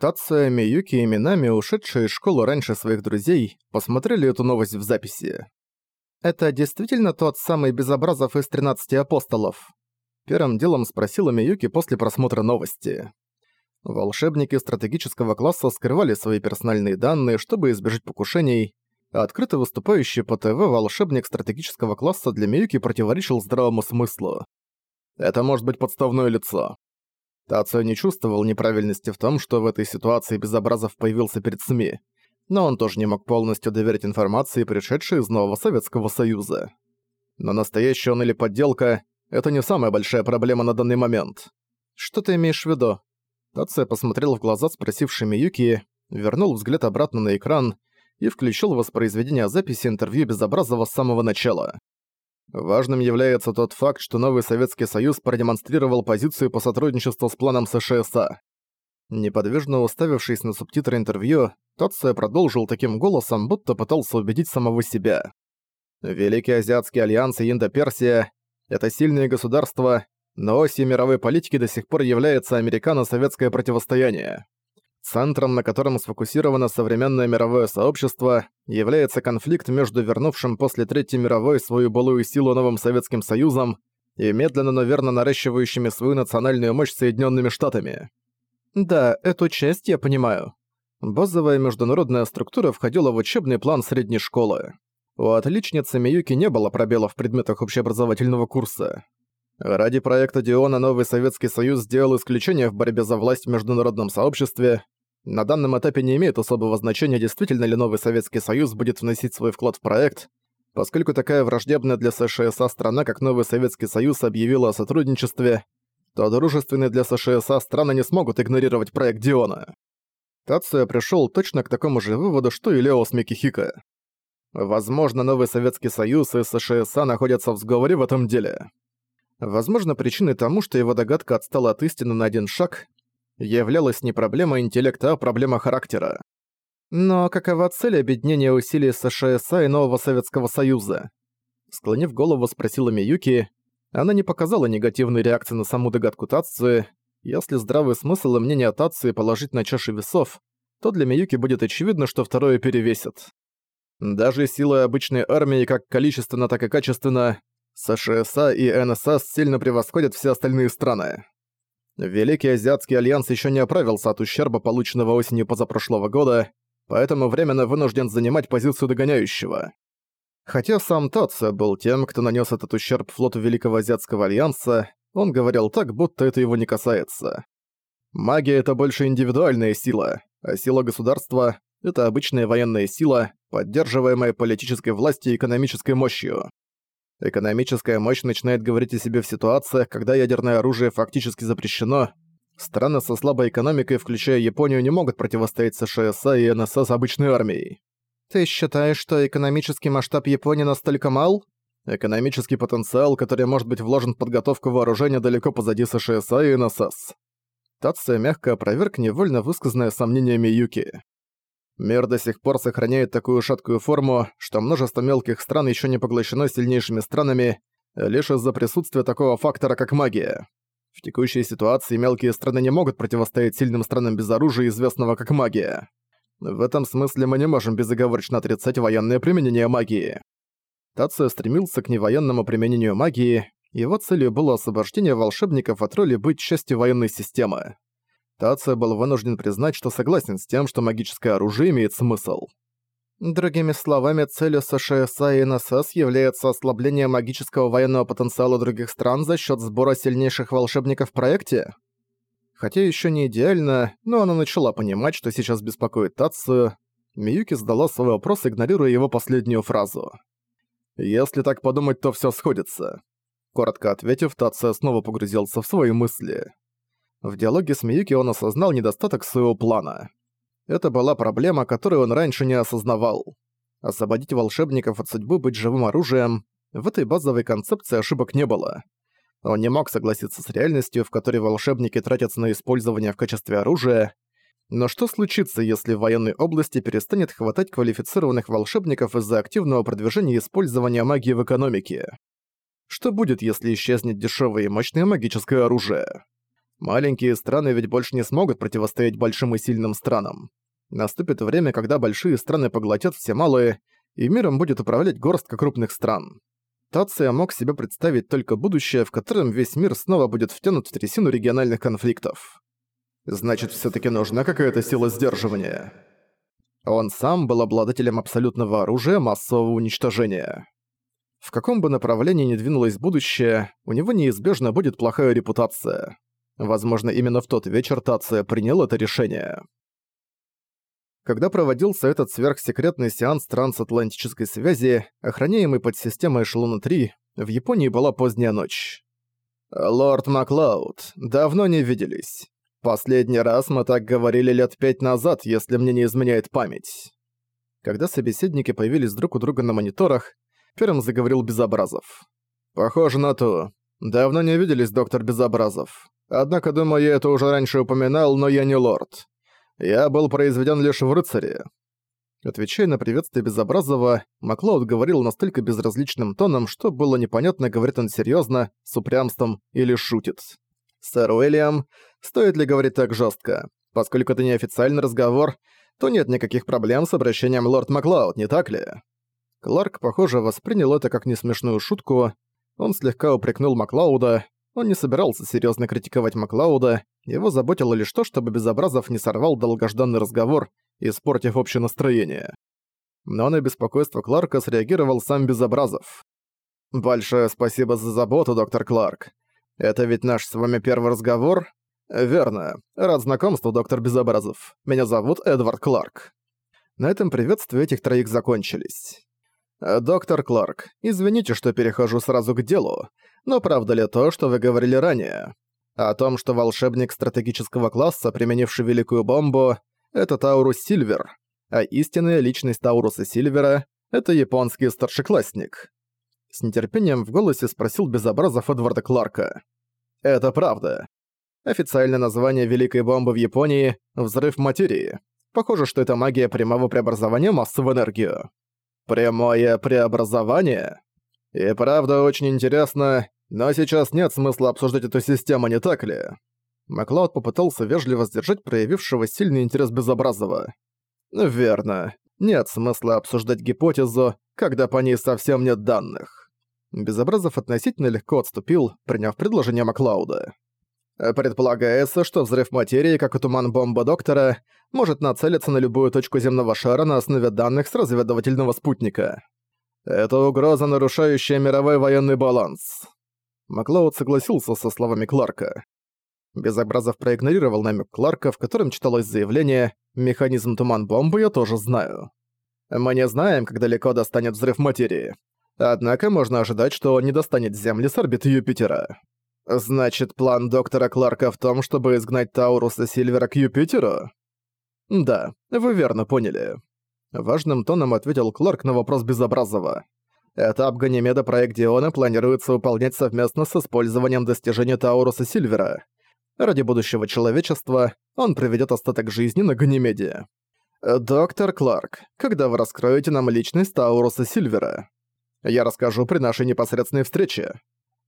Тация, Миюки и Минами, ушедшие из школы раньше своих друзей, посмотрели эту новость в записи. «Это действительно тот самый Безобразов из 13 апостолов?» Первым делом спросила Миюки после просмотра новости. Волшебники стратегического класса скрывали свои персональные данные, чтобы избежать покушений, а открыто выступающий по ТВ волшебник стратегического класса для Миюки противоречил здравому смыслу. Это может быть подставное лицо. Тацио не чувствовал неправильности в том, что в этой ситуации Безобразов появился перед СМИ, но он тоже не мог полностью доверить информации, пришедшей из нового Советского Союза. Но настоящий он или подделка — это не самая большая проблема на данный момент. Что ты имеешь в виду? Тация посмотрел в глаза спросившей Миюки, вернул взгляд обратно на экран и включил воспроизведение записи интервью Безобразова с самого начала. Важным является тот факт, что новый Советский Союз продемонстрировал позицию по сотрудничеству с планом США. Неподвижно уставившись на субтитры интервью, Тотсо продолжил таким голосом, будто пытался убедить самого себя. Великий Азиатский Альянс и Индо-Персия — это сильные государства, но осью мировой политики до сих пор является американо-советское противостояние. Центром, на котором сфокусировано современное мировое сообщество, является конфликт между вернувшим после Третьей мировой свою былую силу новым Советским Союзом и медленно, но верно наращивающими свою национальную мощь Соединенными Штатами. Да, эту часть я понимаю. Базовая международная структура входила в учебный план средней школы. У отличницы Миюки не было пробелов в предметах общеобразовательного курса. Ради проекта Диона новый Советский Союз сделал исключение в борьбе за власть в международном сообществе. На данном этапе не имеет особого значения, действительно ли новый Советский Союз будет вносить свой вклад в проект, поскольку такая враждебная для США страна, как новый Советский Союз, объявила о сотрудничестве, то дружественные для США страны не смогут игнорировать проект Диона. Тацуя пришёл точно к такому же выводу, что и Лео с Микихика. Возможно, новый Советский Союз и США находятся в сговоре в этом деле. Возможно, причиной тому, что его догадка отстала от истины на один шаг, являлась не проблема интеллекта, а проблема характера. Но какова цель объединения усилий США и нового Советского Союза? Склонив голову, спросила Миюки. Она не показала негативной реакции на саму догадку Тацуи. Если здравый смысл и мнение Тацуи положить на чаши весов, то для Миюки будет очевидно, что второе перевесит. Даже силы обычной армии как количественно, так и качественно США и НСС сильно превосходят все остальные страны. Великий Азиатский Альянс еще не оправился от ущерба, полученного осенью позапрошлого года, поэтому временно вынужден занимать позицию догоняющего. Хотя сам Тацуя был тем, кто нанес этот ущерб флоту Великого Азиатского Альянса, он говорил так, будто это его не касается. Магия — это больше индивидуальная сила, а сила государства — это обычная военная сила, поддерживаемая политической властью и экономической мощью. Экономическая мощь начинает говорить о себе в ситуациях, когда ядерное оружие фактически запрещено. Страны со слабой экономикой, включая Японию, не могут противостоять США и НСС обычной армией. Ты считаешь, что экономический масштаб Японии настолько мал? Экономический потенциал, который может быть вложен в подготовку вооружения далеко позади США и НСС. Тация мягко опроверг невольно высказанное сомнение Миюки. Мир до сих пор сохраняет такую шаткую форму, что множество мелких стран еще не поглощено сильнейшими странами, лишь из-за присутствия такого фактора, как магия. В текущей ситуации мелкие страны не могут противостоять сильным странам без оружия, известного как магия. В этом смысле мы не можем безоговорочно отрицать военное применение магии. Тацио стремился к невоенному применению магии, его целью было освобождение волшебников от роли быть частью военной системы. Тация был вынужден признать, что согласен с тем, что магическое оружие имеет смысл. Другими словами, целью США и НСС является ослабление магического военного потенциала других стран за счет сбора сильнейших волшебников в проекте? Хотя еще не идеально, но она начала понимать, что сейчас беспокоит Тацию. Миюки задала свой вопрос, игнорируя его последнюю фразу. «Если так подумать, то все сходится». Коротко ответив, Тация снова погрузился в свои мысли. В диалоге с Миюки он осознал недостаток своего плана. Это была проблема, которую он раньше не осознавал. Освободить волшебников от судьбы быть живым оружием – в этой базовой концепции ошибок не было. Он не мог согласиться с реальностью, в которой волшебники тратятся на использование в качестве оружия. Но что случится, если в военной области перестанет хватать квалифицированных волшебников из-за активного продвижения использования магии в экономике? Что будет, если исчезнет дешевое и мощное магическое оружие? Маленькие страны ведь больше не смогут противостоять большим и сильным странам. Наступит время, когда большие страны поглотят все малые, и миром будет управлять горстка крупных стран. Тация мог себе представить только будущее, в котором весь мир снова будет втянут в трясину региональных конфликтов. Значит, все таки нужна какая-то сила сдерживания. Он сам был обладателем абсолютного оружия массового уничтожения. В каком бы направлении ни двинулось будущее, у него неизбежно будет плохая репутация. Возможно, именно в тот вечер Тация принял это решение. Когда проводился этот сверхсекретный сеанс трансатлантической связи, охраняемый под системой Эшелона-3, в Японии была поздняя ночь. «Лорд Маклауд, давно не виделись. Последний раз мы так говорили лет пять назад, если мне не изменяет память». Когда собеседники появились друг у друга на мониторах, первым заговорил Безобразов. «Похоже на то. Давно не виделись, доктор Безобразов. Однако, думаю, я это уже раньше упоминал, но я не лорд. Я был произведен лишь в рыцаре». Отвечая на приветствие Безобразова, Маклауд говорил настолько безразличным тоном, что было непонятно, говорит он серьезно, с упрямством или шутит. «Сэр Уильям, стоит ли говорить так жестко? Поскольку это неофициальный разговор, то нет никаких проблем с обращением лорд Маклауд, не так ли?» Кларк, похоже, воспринял это как несмешную шутку. Он слегка упрекнул Маклауда, он не собирался серьезно критиковать Маклауда, его заботило лишь то, чтобы Безобразов не сорвал долгожданный разговор, испортив общее настроение. Но на беспокойство Кларка среагировал сам Безобразов. «Большое спасибо за заботу, доктор Кларк. Это ведь наш с вами первый разговор?» «Верно. Рад знакомству, доктор Безобразов. Меня зовут Эдвард Кларк». На этом приветствия этих троих закончились. «Доктор Кларк, извините, что перехожу сразу к делу, но правда ли то, что вы говорили ранее? О том, что волшебник стратегического класса, применивший великую бомбу, это Таурус Сильвер, а истинная личность Тауруса Сильвера — это японский старшеклассник. С нетерпением в голосе спросил Безобразов Эдварда Кларка. «Это правда. Официальное название великой бомбы в Японии — взрыв материи. Похоже, что это магия прямого преобразования массы в энергию». «Прямое преобразование?» И правда очень интересно, но сейчас нет смысла обсуждать эту систему, не так ли? Маклауд попытался вежливо сдержать проявившего сильный интерес Безобразова. Верно. Нет смысла обсуждать гипотезу, когда по ней совсем нет данных. Безобразов относительно легко отступил, приняв предложение Маклауда. Предполагается, что взрыв материи, как и туман бомба доктора, может нацелиться на любую точку земного шара на основе данных с разведывательного спутника. Это угроза, нарушающая мировой военный баланс. Маклауд согласился со словами Кларка. Безобразов проигнорировал намек Кларка, в котором читалось заявление «Механизм туман-бомбы я тоже знаю». Мы не знаем, как далеко достанет взрыв материи. Однако можно ожидать, что он не достанет Земли с орбиты Юпитера. Значит, план доктора Кларка в том, чтобы изгнать Тауруса Сильвера к Юпитеру? Да, вы верно поняли. Важным тоном ответил Кларк на вопрос Безобразова. Этап Ганимеда проект Диона планируется выполнять совместно с использованием достижения Тауруса Сильвера. Ради будущего человечества он проведет остаток жизни на Ганимеде. «Доктор Кларк, когда вы раскроете нам личность Тауруса Сильвера?» «Я расскажу при нашей непосредственной встрече».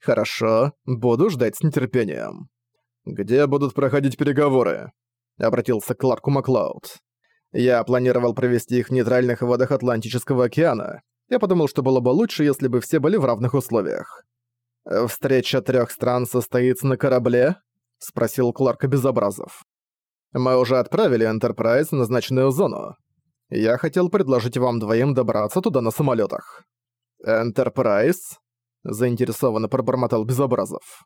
«Хорошо, буду ждать с нетерпением». «Где будут проходить переговоры?» — обратился к Кларку Маклауд. Я планировал провести их в нейтральных водах Атлантического океана. Я подумал, что было бы лучше, если бы все были в равных условиях. «Встреча трех стран состоится на корабле?» — спросил Кларк Безобразов. «Мы уже отправили Энтерпрайз в назначенную зону. Я хотел предложить вам двоим добраться туда на самолетах. «Энтерпрайз?» — заинтересованно пробормотал Безобразов.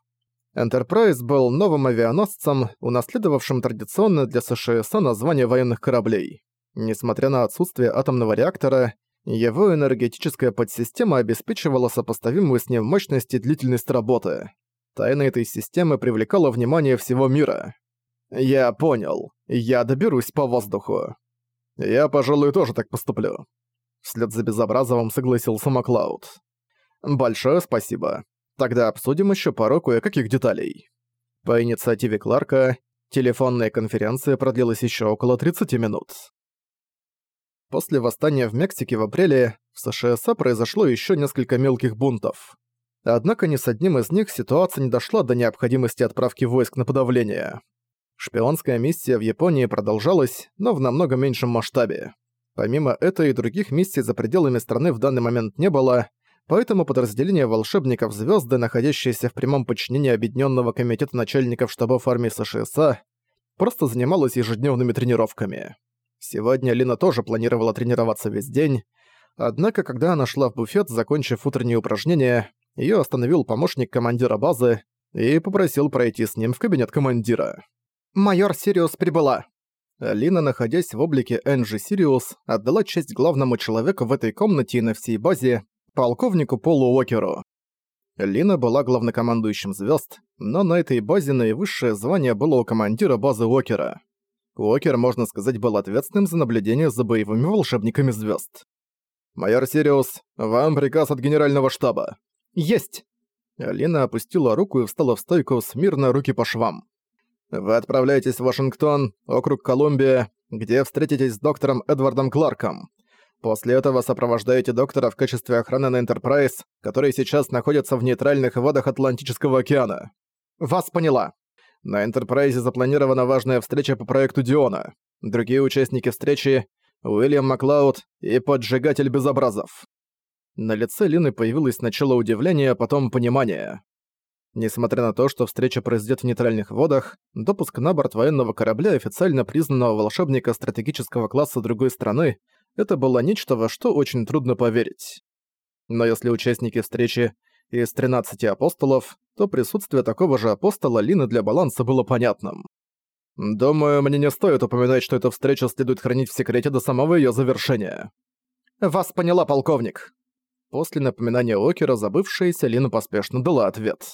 Энтерпрайз был новым авианосцем, унаследовавшим традиционное для США название военных кораблей. Несмотря на отсутствие атомного реактора, его энергетическая подсистема обеспечивала сопоставимую с ним мощность и длительность работы. Тайна этой системы привлекала внимание всего мира. «Я понял. Я доберусь по воздуху. Я, пожалуй, тоже так поступлю». Вслед за Безобразовым согласился Маклауд. «Большое спасибо. Тогда обсудим еще пару кое-каких деталей. По инициативе Кларка, телефонная конференция продлилась еще около 30 минут. После восстания в Мексике в апреле в США произошло еще несколько мелких бунтов. Однако ни с одним из них ситуация не дошла до необходимости отправки войск на подавление. Шпионская миссия в Японии продолжалась, но в намного меньшем масштабе. Помимо этой и других миссий за пределами страны в данный момент не было, поэтому подразделение волшебников Звезды, находящееся в прямом подчинении Объединенного комитета начальников штабов армии США, просто занималось ежедневными тренировками. Сегодня Лина тоже планировала тренироваться весь день, однако когда она шла в буфет, закончив утренние упражнения, ее остановил помощник командира базы и попросил пройти с ним в кабинет командира. «Майор Сириус прибыла!» Лина, находясь в облике Энджи Сириус, отдала честь главному человеку в этой комнате и на всей базе, полковнику Полу Уокеру. Лина была главнокомандующим звезд, но на этой базе наивысшее звание было у командира базы Уокера. Уокер, можно сказать, был ответственным за наблюдение за боевыми волшебниками звезд. «Майор Сириус, вам приказ от генерального штаба». «Есть!» Лина опустила руку и встала в стойку, смирно руки по швам. Вы отправляетесь в Вашингтон, округ Колумбия, где встретитесь с доктором Эдвардом Кларком. После этого сопровождаете доктора в качестве охраны на Энтерпрайз, который сейчас находится в нейтральных водах Атлантического океана. Вас поняла. На Энтерпрайзе запланирована важная встреча по проекту Диона. Другие участники встречи — Уильям Маклауд и Поджигатель Безобразов. На лице Лины появилось сначала удивление, а потом понимание. Несмотря на то, что встреча произойдет в нейтральных водах, допуск на борт военного корабля официально признанного волшебника стратегического класса другой страны это было нечто, во что очень трудно поверить. Но если участники встречи из 13 апостолов, то присутствие такого же апостола Лины для баланса было понятным. Думаю, мне не стоит упоминать, что эту встречу следует хранить в секрете до самого её завершения. «Вас поняла, полковник!» После напоминания Окера забывшаяся Лина поспешно дала ответ.